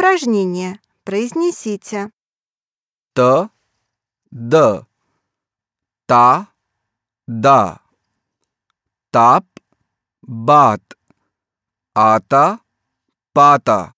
упражнение. Произнесите. Т, Д, Та, Да, Тап, Бат, Ата, Пата.